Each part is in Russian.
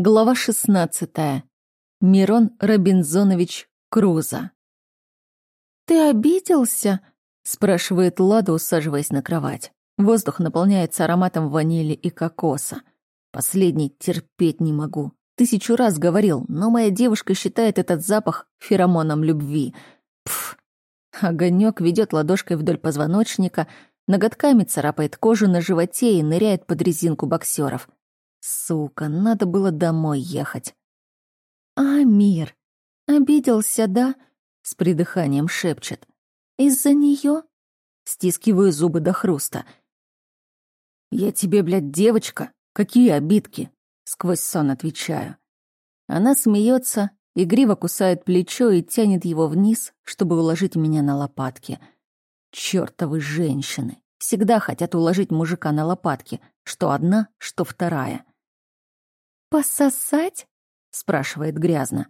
Глава 16. Мирон Робинзонович Круза. «Ты обиделся?» — спрашивает Лада, усаживаясь на кровать. Воздух наполняется ароматом ванили и кокоса. Последний терпеть не могу. Тысячу раз говорил, но моя девушка считает этот запах феромоном любви. Пф. Огонек ведет ладошкой вдоль позвоночника, ноготками царапает кожу на животе и ныряет под резинку боксеров. Сука, надо было домой ехать. «А, мир, обиделся, да?» — с придыханием шепчет. «Из-за нее? Стискиваю зубы до хруста. «Я тебе, блядь, девочка? Какие обидки?» — сквозь сон отвечаю. Она смеется, игриво кусает плечо и тянет его вниз, чтобы уложить меня на лопатки. Чёртовы женщины! Всегда хотят уложить мужика на лопатки, что одна, что вторая. «Пососать?» — спрашивает грязно.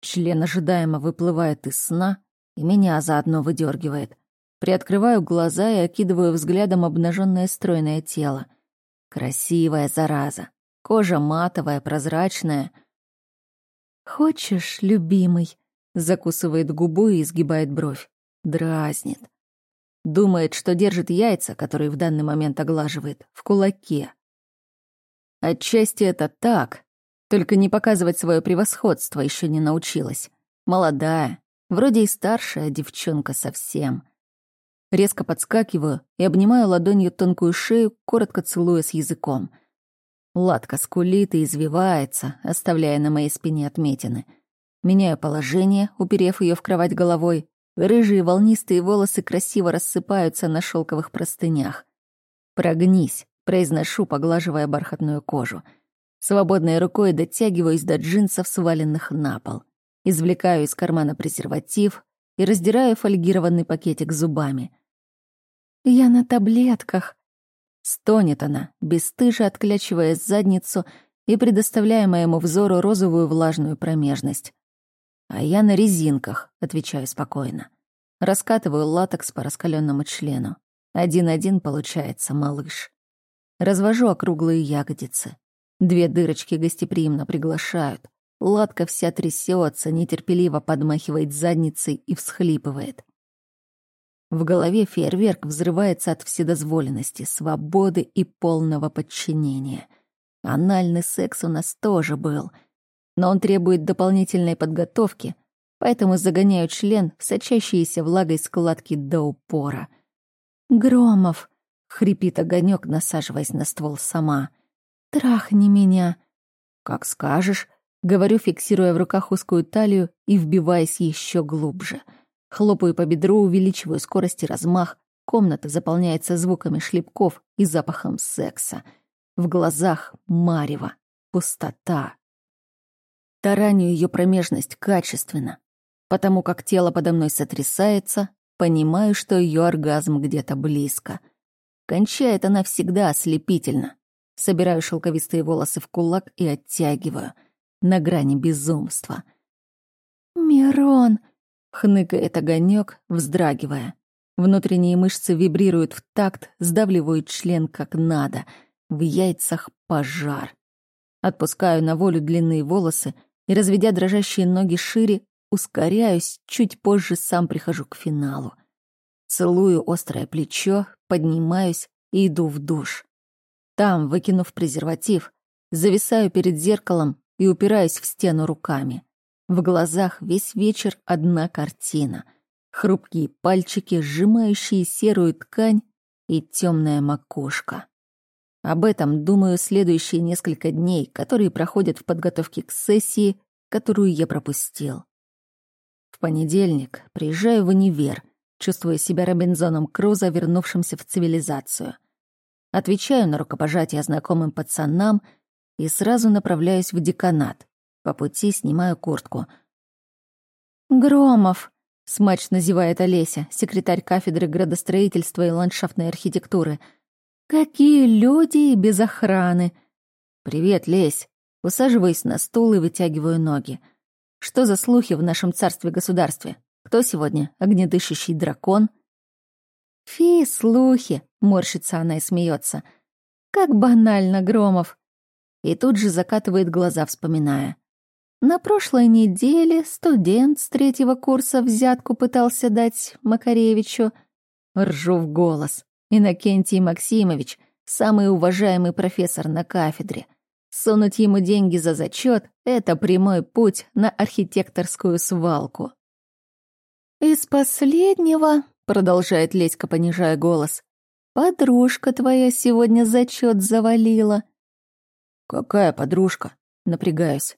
Член ожидаемо выплывает из сна и меня заодно выдергивает. Приоткрываю глаза и окидываю взглядом обнаженное стройное тело. Красивая зараза. Кожа матовая, прозрачная. «Хочешь, любимый?» — закусывает губу и изгибает бровь. Дразнит. Думает, что держит яйца, которые в данный момент оглаживает, в кулаке. Отчасти это так, только не показывать свое превосходство еще не научилась. Молодая, вроде и старшая девчонка совсем. Резко подскакиваю и обнимаю ладонью тонкую шею, коротко целуя с языком. Ладка скулит и извивается, оставляя на моей спине отметины. Меняю положение, уперев ее в кровать головой. Рыжие волнистые волосы красиво рассыпаются на шелковых простынях. Прогнись, Произношу, поглаживая бархатную кожу. Свободной рукой дотягиваюсь до джинсов, сваленных на пол. Извлекаю из кармана презерватив и раздираю фольгированный пакетик зубами. «Я на таблетках», Стонет она, бесстыже отклячивая задницу и предоставляя моему взору розовую влажную промежность. «А я на резинках», — отвечаю спокойно. Раскатываю латекс по раскаленному члену. Один-один получается, малыш. Развожу округлые ягодицы. Две дырочки гостеприимно приглашают. Ладка вся трясется, нетерпеливо подмахивает задницей и всхлипывает. В голове фейерверк взрывается от вседозволенности, свободы и полного подчинения. Анальный секс у нас тоже был, но он требует дополнительной подготовки, поэтому загоняю член в сочащиеся влагой складки до упора. «Громов!» Хрипит огонек, насаживаясь на ствол сама. «Трахни меня!» «Как скажешь», — говорю, фиксируя в руках узкую талию и вбиваясь еще глубже. Хлопаю по бедру, увеличиваю скорость и размах. Комната заполняется звуками шлепков и запахом секса. В глазах марево, пустота. Тараню ее промежность качественно. Потому как тело подо мной сотрясается, понимаю, что ее оргазм где-то близко — Кончает она всегда ослепительно. Собираю шелковистые волосы в кулак и оттягиваю. На грани безумства. «Мирон!» — хныкает огонек, вздрагивая. Внутренние мышцы вибрируют в такт, сдавливают член как надо. В яйцах пожар. Отпускаю на волю длинные волосы и, разведя дрожащие ноги шире, ускоряюсь, чуть позже сам прихожу к финалу. Целую острое плечо, поднимаюсь и иду в душ. Там, выкинув презерватив, зависаю перед зеркалом и упираюсь в стену руками. В глазах весь вечер одна картина. Хрупкие пальчики, сжимающие серую ткань и темная макушка. Об этом думаю следующие несколько дней, которые проходят в подготовке к сессии, которую я пропустил. В понедельник приезжаю в универ — чувствуя себя Робинзоном Крузо, вернувшимся в цивилизацию. Отвечаю на рукопожатие знакомым пацанам и сразу направляюсь в деканат. По пути снимаю куртку. «Громов!» — смачно зевает Олеся, секретарь кафедры градостроительства и ландшафтной архитектуры. «Какие люди без охраны!» «Привет, Лесь!» Усаживаюсь на стул и вытягиваю ноги. Что за слухи в нашем царстве-государстве? Кто сегодня? Огнедышащий дракон? Фи, слухи, морщится она и смеется. Как банально, Громов. и тут же закатывает глаза, вспоминая. На прошлой неделе студент с третьего курса взятку пытался дать Макаревичу. Ржу в голос. Иннокентий Максимович — самый уважаемый профессор на кафедре. Сунуть ему деньги за зачет — это прямой путь на архитекторскую свалку. «Из последнего», — продолжает Леська, понижая голос, «подружка твоя сегодня зачет завалила». «Какая подружка?» — напрягаюсь.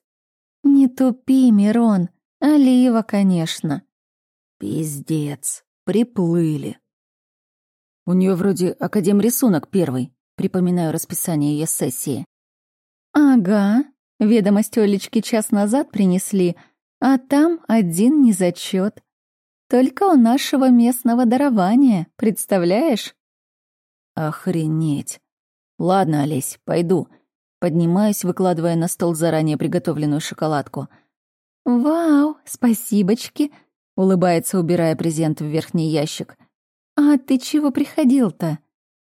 «Не тупи, Мирон. Алиева, конечно». «Пиздец. Приплыли». «У нее вроде академрисунок первый», — припоминаю расписание ее сессии. «Ага. Ведомость Олечки час назад принесли, а там один незачет. Только у нашего местного дарования, представляешь?» «Охренеть. Ладно, Олесь, пойду». Поднимаюсь, выкладывая на стол заранее приготовленную шоколадку. «Вау, спасибочки!» — улыбается, убирая презент в верхний ящик. «А ты чего приходил-то?»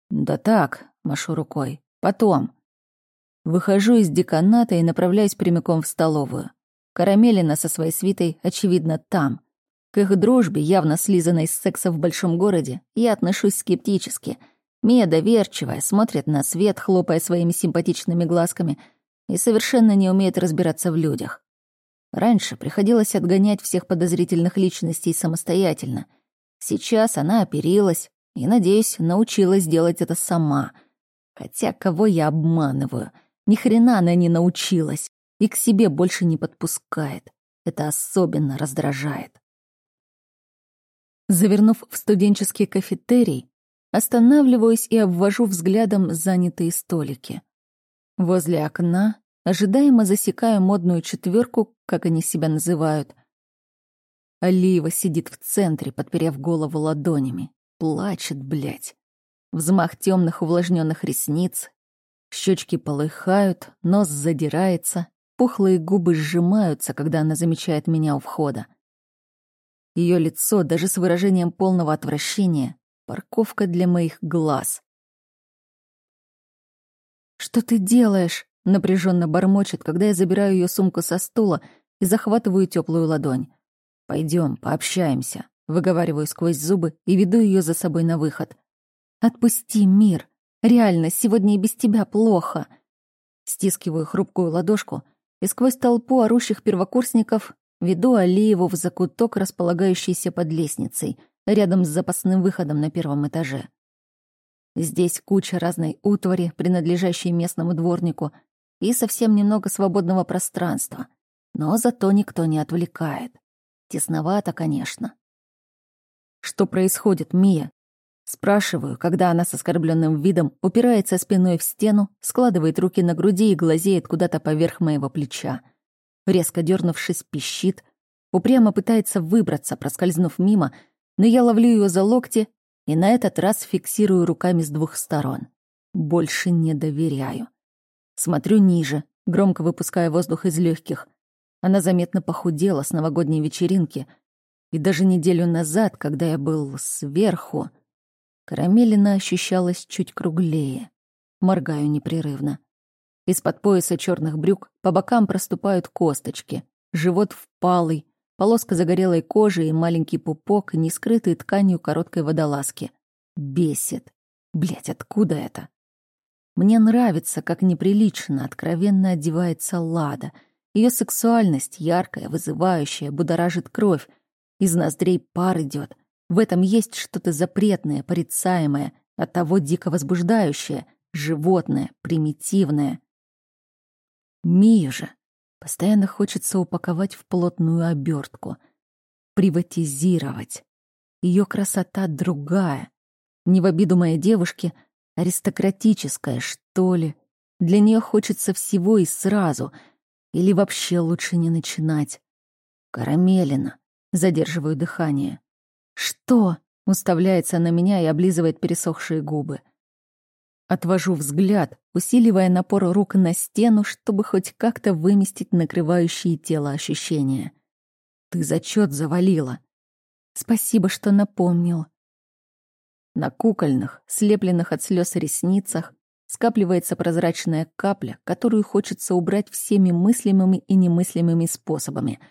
«Да так», — машу рукой. «Потом». Выхожу из деканата и направляюсь прямиком в столовую. Карамелина со своей свитой, очевидно, там. К их дружбе, явно слизанной с секса в большом городе, я отношусь скептически. Мия доверчивая, смотрит на свет, хлопая своими симпатичными глазками, и совершенно не умеет разбираться в людях. Раньше приходилось отгонять всех подозрительных личностей самостоятельно. Сейчас она оперилась и, надеюсь, научилась делать это сама. Хотя кого я обманываю? Ни хрена она не научилась и к себе больше не подпускает. Это особенно раздражает. Завернув в студенческий кафетерий, останавливаюсь и обвожу взглядом занятые столики. Возле окна ожидаемо засекаю модную четверку, как они себя называют. Алиева сидит в центре, подперев голову ладонями. Плачет, блядь. Взмах темных увлажненных ресниц, Щечки полыхают, нос задирается, пухлые губы сжимаются, когда она замечает меня у входа. Ее лицо, даже с выражением полного отвращения, парковка для моих глаз. «Что ты делаешь?» — напряженно бормочет, когда я забираю ее сумку со стула и захватываю теплую ладонь. Пойдем, пообщаемся», — выговариваю сквозь зубы и веду ее за собой на выход. «Отпусти, мир!» Реально, сегодня и без тебя плохо. Стискиваю хрупкую ладошку и сквозь толпу орущих первокурсников веду Алиеву в закуток, располагающийся под лестницей, рядом с запасным выходом на первом этаже. Здесь куча разной утвари, принадлежащей местному дворнику, и совсем немного свободного пространства. Но зато никто не отвлекает. Тесновато, конечно. «Что происходит, Мия?» Спрашиваю, когда она с оскорбленным видом упирается спиной в стену, складывает руки на груди и глазеет куда-то поверх моего плеча. Резко дернувшись, пищит, упрямо пытается выбраться, проскользнув мимо, но я ловлю ее за локти и на этот раз фиксирую руками с двух сторон. Больше не доверяю. Смотрю ниже, громко выпуская воздух из легких. Она заметно похудела с новогодней вечеринки, и даже неделю назад, когда я был сверху, Карамелина ощущалась чуть круглее. Моргаю непрерывно. Из-под пояса черных брюк по бокам проступают косточки, живот впалый, полоска загорелой кожи и маленький пупок, не скрытый тканью короткой водолазки. Бесит. Блять, откуда это? Мне нравится, как неприлично, откровенно одевается Лада. Ее сексуальность яркая, вызывающая, будоражит кровь. Из ноздрей пар идет, в этом есть что-то запретное, порицаемое, оттого дико возбуждающее, животное, примитивное. Мию же постоянно хочется упаковать в плотную обертку, приватизировать. Ее красота другая, не в обиду моей девушки, аристократическая, что ли. Для нее хочется всего и сразу, или вообще лучше не начинать. Карамелина, задерживаю дыхание. «Что?» — уставляется на меня и облизывает пересохшие губы. Отвожу взгляд, усиливая напор рук на стену, чтобы хоть как-то выместить накрывающие тело ощущения. «Ты зачет завалила». «Спасибо, что напомнил». На кукольных, слепленных от слез ресницах, скапливается прозрачная капля, которую хочется убрать всеми мыслимыми и немыслимыми способами.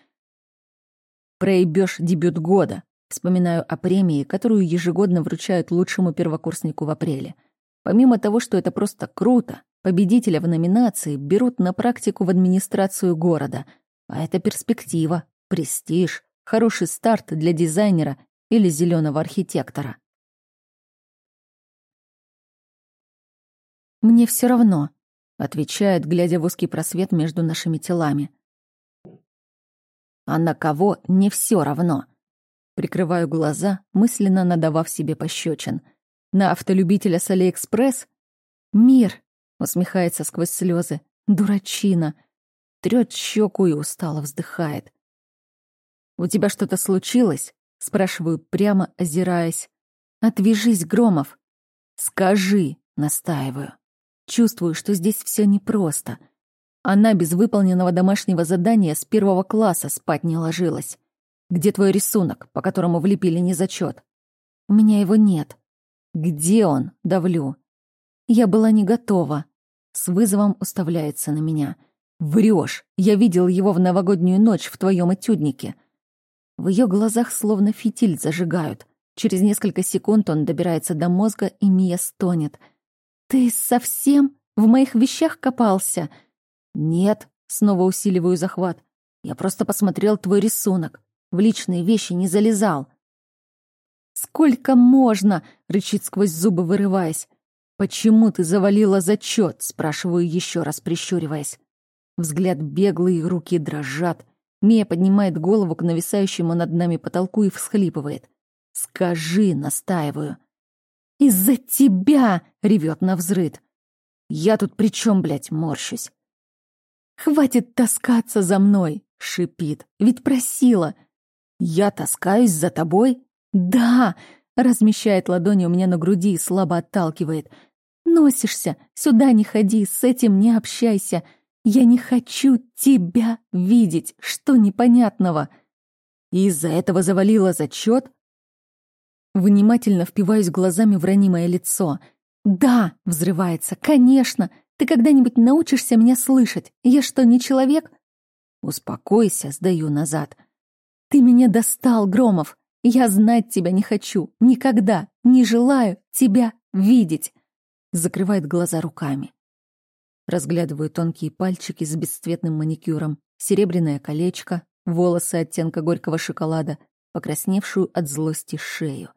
Проебёшь дебют года. Вспоминаю о премии, которую ежегодно вручают лучшему первокурснику в апреле. Помимо того, что это просто круто, победителя в номинации берут на практику в администрацию города. А это перспектива, престиж, хороший старт для дизайнера или зеленого архитектора. «Мне все равно», — отвечает, глядя в узкий просвет между нашими телами. «А на кого не все равно?» Прикрываю глаза, мысленно надавав себе пощечин. «На автолюбителя с Алиэкспресс?» «Мир!» — усмехается сквозь слезы. «Дурачина!» Трёт щеку и устало вздыхает. «У тебя что-то случилось?» — спрашиваю, прямо озираясь. «Отвяжись, Громов!» «Скажи!» — настаиваю. Чувствую, что здесь все непросто. Она без выполненного домашнего задания с первого класса спать не ложилась. Где твой рисунок, по которому влепили незачет? У меня его нет. Где он? Давлю. Я была не готова. С вызовом уставляется на меня. Врешь. Я видел его в новогоднюю ночь в твоем этюднике. В ее глазах словно фитиль зажигают. Через несколько секунд он добирается до мозга, и Мия стонет — «Ты совсем в моих вещах копался?» «Нет», — снова усиливаю захват. «Я просто посмотрел твой рисунок. В личные вещи не залезал». «Сколько можно?» — рычит сквозь зубы, вырываясь. «Почему ты завалила зачет?» — спрашиваю еще раз, прищуриваясь. Взгляд беглый, руки дрожат. Мия поднимает голову к нависающему над нами потолку и всхлипывает. «Скажи», — настаиваю. «Из-за тебя!» — ревет на взрыд. «Я тут при чем, блядь, морщусь?» «Хватит таскаться за мной!» — шипит. «Ведь просила!» «Я таскаюсь за тобой?» «Да!» — размещает ладони у меня на груди и слабо отталкивает. «Носишься! Сюда не ходи, с этим не общайся! Я не хочу тебя видеть! Что непонятного?» «Из-за этого завалила зачет?» Внимательно впиваюсь глазами в ранимое лицо. «Да!» — взрывается. «Конечно! Ты когда-нибудь научишься меня слышать? Я что, не человек?» «Успокойся», — сдаю назад. «Ты меня достал, Громов! Я знать тебя не хочу! Никогда! Не желаю тебя видеть!» Закрывает глаза руками. Разглядываю тонкие пальчики с бесцветным маникюром, серебряное колечко, волосы оттенка горького шоколада, покрасневшую от злости шею.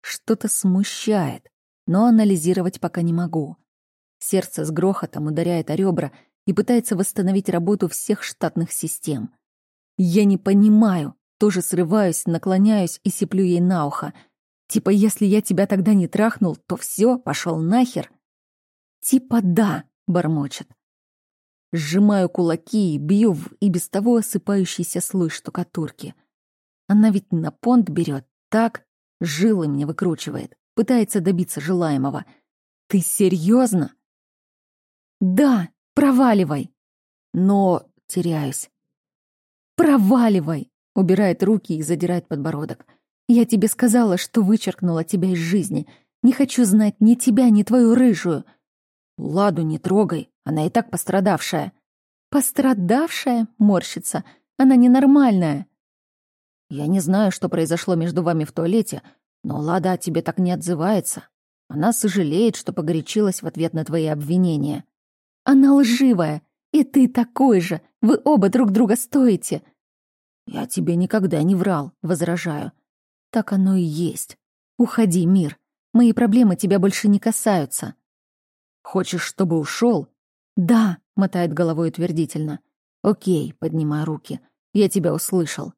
Что-то смущает, но анализировать пока не могу. Сердце с грохотом ударяет о ребра и пытается восстановить работу всех штатных систем. Я не понимаю, тоже срываюсь, наклоняюсь и сиплю ей на ухо. Типа, если я тебя тогда не трахнул, то все, пошел нахер. Типа да, бормочет. Сжимаю кулаки и бью в и без того осыпающийся слой штукатурки. Она ведь на понт берет, так? Жилы мне выкручивает, пытается добиться желаемого. Ты серьезно? Да, проваливай. Но теряюсь. Проваливай, убирает руки и задирает подбородок. Я тебе сказала, что вычеркнула тебя из жизни. Не хочу знать ни тебя, ни твою рыжую. Ладу не трогай, она и так пострадавшая. Пострадавшая? Морщится. Она ненормальная. Я не знаю, что произошло между вами в туалете, но Лада о тебе так не отзывается. Она сожалеет, что погорячилась в ответ на твои обвинения. Она лживая, и ты такой же. Вы оба друг друга стоите. Я тебе никогда не врал, возражаю. Так оно и есть. Уходи, мир. Мои проблемы тебя больше не касаются. Хочешь, чтобы ушел? Да, мотает головой утвердительно. Окей, поднимая руки. Я тебя услышал.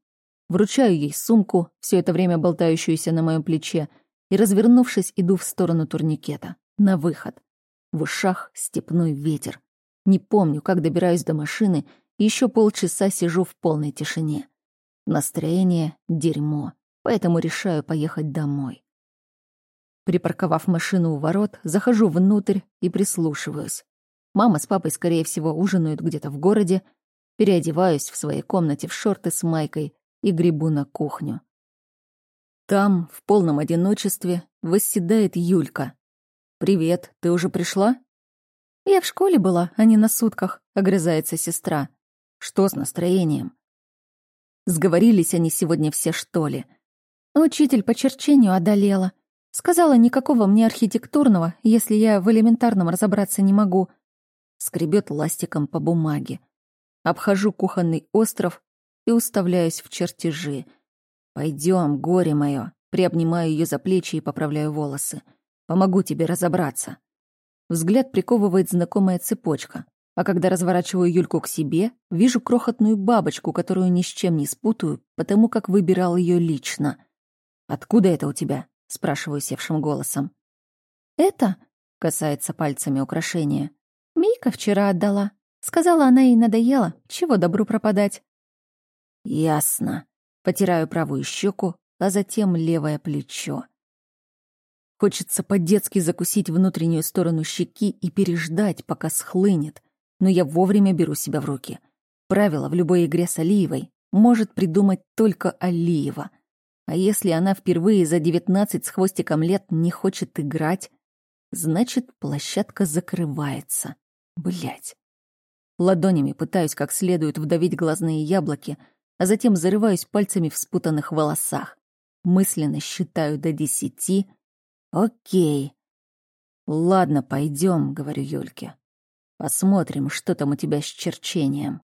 Вручаю ей сумку, все это время болтающуюся на моем плече, и, развернувшись, иду в сторону турникета. На выход. В ушах степной ветер. Не помню, как добираюсь до машины, и еще полчаса сижу в полной тишине. Настроение — дерьмо, поэтому решаю поехать домой. Припарковав машину у ворот, захожу внутрь и прислушиваюсь. Мама с папой, скорее всего, ужинают где-то в городе. Переодеваюсь в своей комнате в шорты с майкой и грибу на кухню. Там, в полном одиночестве, восседает Юлька. «Привет, ты уже пришла?» «Я в школе была, а не на сутках», — огрызается сестра. «Что с настроением?» Сговорились они сегодня все, что ли? Учитель по черчению одолела. Сказала, никакого мне архитектурного, если я в элементарном разобраться не могу. Скребет ластиком по бумаге. Обхожу кухонный остров и уставляюсь в чертежи. Пойдем, горе мое. Приобнимаю ее за плечи и поправляю волосы. Помогу тебе разобраться. Взгляд приковывает знакомая цепочка. А когда разворачиваю Юльку к себе, вижу крохотную бабочку, которую ни с чем не спутаю, потому как выбирал ее лично. «Откуда это у тебя?» — спрашиваю севшим голосом. «Это?» — касается пальцами украшения. «Мийка вчера отдала. Сказала, она ей надоела. Чего добру пропадать?» «Ясно». Потираю правую щеку, а затем левое плечо. Хочется по-детски закусить внутреннюю сторону щеки и переждать, пока схлынет. Но я вовремя беру себя в руки. Правило в любой игре с Алиевой может придумать только Алиева. А если она впервые за 19 с хвостиком лет не хочет играть, значит, площадка закрывается. Блять. Ладонями пытаюсь как следует вдавить глазные яблоки, а затем зарываюсь пальцами в спутанных волосах. Мысленно считаю до десяти. Окей. Ладно, пойдем, говорю Юльке. Посмотрим, что там у тебя с черчением.